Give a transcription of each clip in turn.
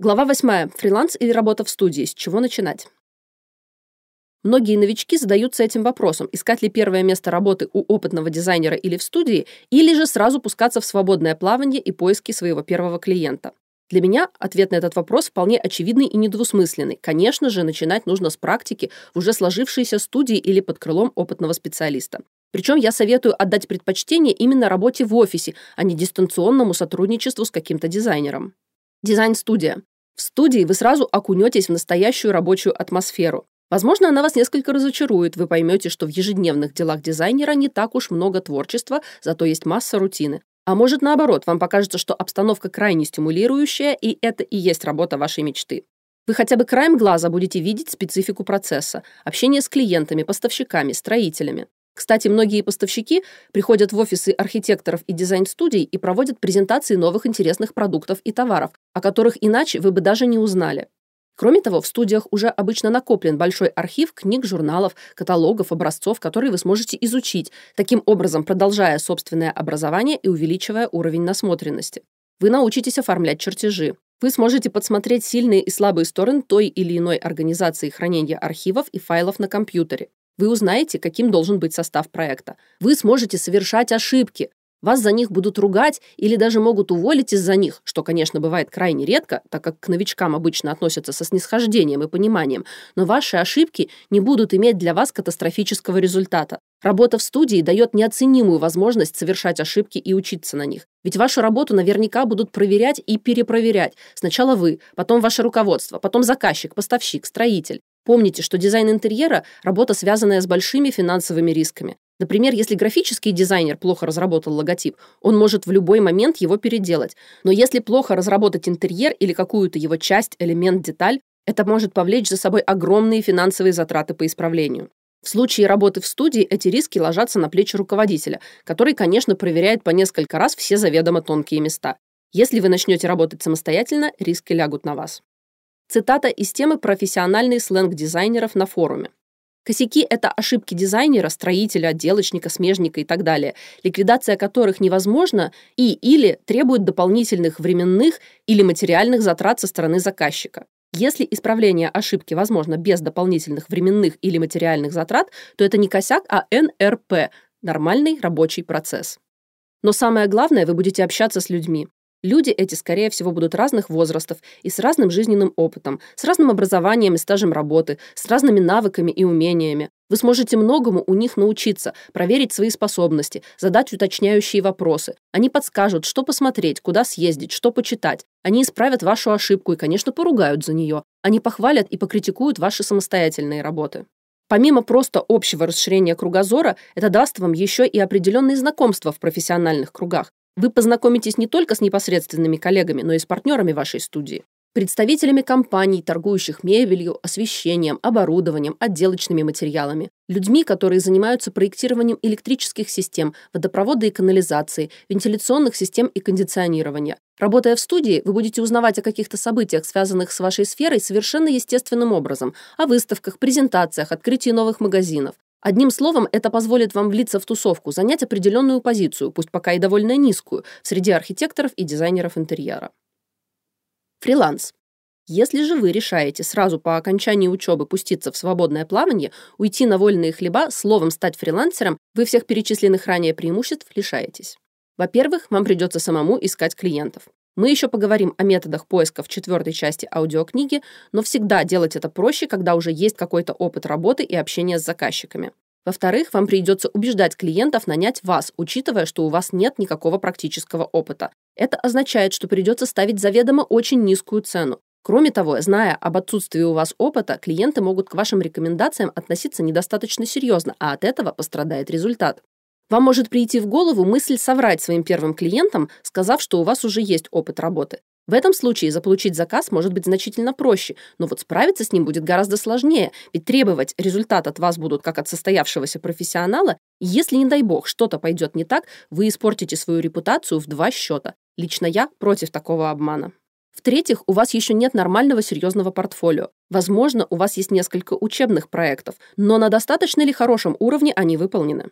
Глава 8. Фриланс или работа в студии. С чего начинать? Многие новички задаются этим вопросом: искать ли первое место работы у опытного дизайнера или в студии, или же сразу пускаться в свободное плавание и поиски своего первого клиента. Для меня ответ на этот вопрос вполне очевидный и недвусмысленный. Конечно же, начинать нужно с практики в уже сложившейся студии или под крылом опытного специалиста. Причем я советую отдать предпочтение именно работе в офисе, а не дистанционному сотрудничеству с каким-то дизайнером. Дизайн-студия. В студии вы сразу окунетесь в настоящую рабочую атмосферу. Возможно, она вас несколько разочарует. Вы поймете, что в ежедневных делах дизайнера не так уж много творчества, зато есть масса рутины. А может, наоборот, вам покажется, что обстановка крайне стимулирующая, и это и есть работа вашей мечты. Вы хотя бы краем глаза будете видеть специфику процесса, общение с клиентами, поставщиками, строителями. Кстати, многие поставщики приходят в офисы архитекторов и дизайн-студий и проводят презентации новых интересных продуктов и товаров, о которых иначе вы бы даже не узнали. Кроме того, в студиях уже обычно накоплен большой архив книг, журналов, каталогов, образцов, которые вы сможете изучить, таким образом продолжая собственное образование и увеличивая уровень насмотренности. Вы научитесь оформлять чертежи. Вы сможете подсмотреть сильные и слабые стороны той или иной организации хранения архивов и файлов на компьютере. Вы узнаете, каким должен быть состав проекта. Вы сможете совершать ошибки, вас за них будут ругать или даже могут уволить из-за них, что, конечно, бывает крайне редко, так как к новичкам обычно относятся со снисхождением и пониманием, но ваши ошибки не будут иметь для вас катастрофического результата. Работа в студии дает неоценимую возможность совершать ошибки и учиться на них. Ведь вашу работу наверняка будут проверять и перепроверять. Сначала вы, потом ваше руководство, потом заказчик, поставщик, строитель. Помните, что дизайн интерьера – работа, связанная с большими финансовыми рисками. Например, если графический дизайнер плохо разработал логотип, он может в любой момент его переделать. Но если плохо разработать интерьер или какую-то его часть, элемент, деталь, это может повлечь за собой огромные финансовые затраты по исправлению. В случае работы в студии эти риски ложатся на плечи руководителя, который, конечно, проверяет по несколько раз все заведомо тонкие места. Если вы начнете работать самостоятельно, риски лягут на вас. Цитата из темы «Профессиональный сленг дизайнеров» на форуме. Косяки – это ошибки дизайнера, строителя, отделочника, смежника и так далее, ликвидация которых невозможна и или требует дополнительных временных или материальных затрат со стороны заказчика. Если исправление ошибки возможно без дополнительных временных или материальных затрат, то это не косяк, а НРП – нормальный рабочий процесс. Но самое главное, вы будете общаться с людьми. Люди эти, скорее всего, будут разных возрастов и с разным жизненным опытом, с разным образованием и стажем работы, с разными навыками и умениями. Вы сможете многому у них научиться, проверить свои способности, задать уточняющие вопросы. Они подскажут, что посмотреть, куда съездить, что почитать. Они исправят вашу ошибку и, конечно, поругают за нее. Они похвалят и покритикуют ваши самостоятельные работы. Помимо просто общего расширения кругозора, это даст вам еще и определенные знакомства в профессиональных кругах. Вы познакомитесь не только с непосредственными коллегами, но и с партнерами вашей студии, представителями компаний, торгующих мебелью, освещением, оборудованием, отделочными материалами, людьми, которые занимаются проектированием электрических систем, водопровода и канализации, вентиляционных систем и кондиционирования. Работая в студии, вы будете узнавать о каких-то событиях, связанных с вашей сферой, совершенно естественным образом, о выставках, презентациях, открытии новых магазинов. Одним словом, это позволит вам влиться в тусовку, занять определенную позицию, пусть пока и довольно низкую, среди архитекторов и дизайнеров интерьера. Фриланс. Если же вы решаете сразу по окончании учебы пуститься в свободное плавание, уйти на вольные хлеба, словом стать фрилансером, вы всех перечисленных ранее преимуществ лишаетесь. Во-первых, вам придется самому искать клиентов. Мы еще поговорим о методах поиска в четвертой части аудиокниги, но всегда делать это проще, когда уже есть какой-то опыт работы и общения с заказчиками. Во-вторых, вам придется убеждать клиентов нанять вас, учитывая, что у вас нет никакого практического опыта. Это означает, что придется ставить заведомо очень низкую цену. Кроме того, зная об отсутствии у вас опыта, клиенты могут к вашим рекомендациям относиться недостаточно серьезно, а от этого пострадает результат. Вам может прийти в голову мысль соврать своим первым клиентам, сказав, что у вас уже есть опыт работы. В этом случае заполучить заказ может быть значительно проще, но вот справиться с ним будет гораздо сложнее, ведь требовать результат от вас будут как от состоявшегося профессионала, и если, не дай бог, что-то пойдет не так, вы испортите свою репутацию в два счета. Лично я против такого обмана. В-третьих, у вас еще нет нормального серьезного портфолио. Возможно, у вас есть несколько учебных проектов, но на достаточно ли хорошем уровне они выполнены.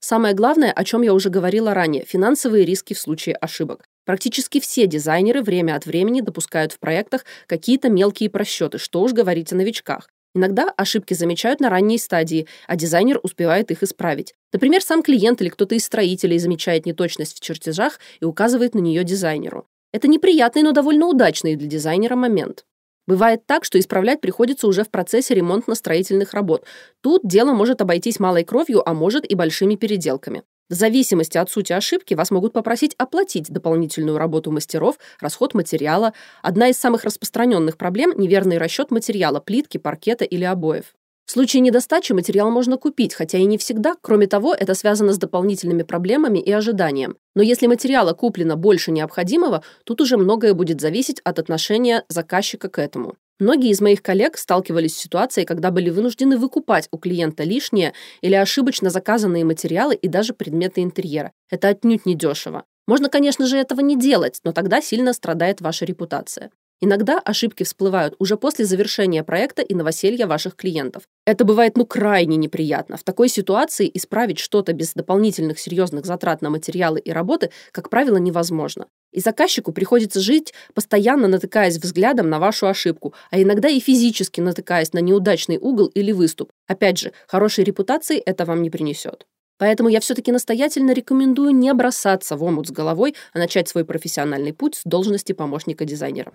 Самое главное, о чем я уже говорила ранее – финансовые риски в случае ошибок. Практически все дизайнеры время от времени допускают в проектах какие-то мелкие просчеты, что уж говорить о новичках. Иногда ошибки замечают на ранней стадии, а дизайнер успевает их исправить. Например, сам клиент или кто-то из строителей замечает неточность в чертежах и указывает на нее дизайнеру. Это неприятный, но довольно удачный для дизайнера момент. Бывает так, что исправлять приходится уже в процессе ремонтно-строительных работ. Тут дело может обойтись малой кровью, а может и большими переделками. В зависимости от сути ошибки вас могут попросить оплатить дополнительную работу мастеров, расход материала. Одна из самых распространенных проблем – неверный расчет материала, плитки, паркета или обоев. В случае недостачи материал можно купить, хотя и не всегда. Кроме того, это связано с дополнительными проблемами и ожиданием. Но если материала куплено больше необходимого, тут уже многое будет зависеть от отношения заказчика к этому. Многие из моих коллег сталкивались с ситуацией, когда были вынуждены выкупать у клиента лишнее или ошибочно заказанные материалы и даже предметы интерьера. Это отнюдь не дешево. Можно, конечно же, этого не делать, но тогда сильно страдает ваша репутация. Иногда ошибки всплывают уже после завершения проекта и новоселья ваших клиентов. Это бывает ну крайне неприятно. В такой ситуации исправить что-то без дополнительных серьезных затрат на материалы и работы, как правило, невозможно. И заказчику приходится жить, постоянно натыкаясь взглядом на вашу ошибку, а иногда и физически натыкаясь на неудачный угол или выступ. Опять же, хорошей репутации это вам не принесет. Поэтому я все-таки настоятельно рекомендую не бросаться в омут с головой, а начать свой профессиональный путь с должности помощника дизайнера.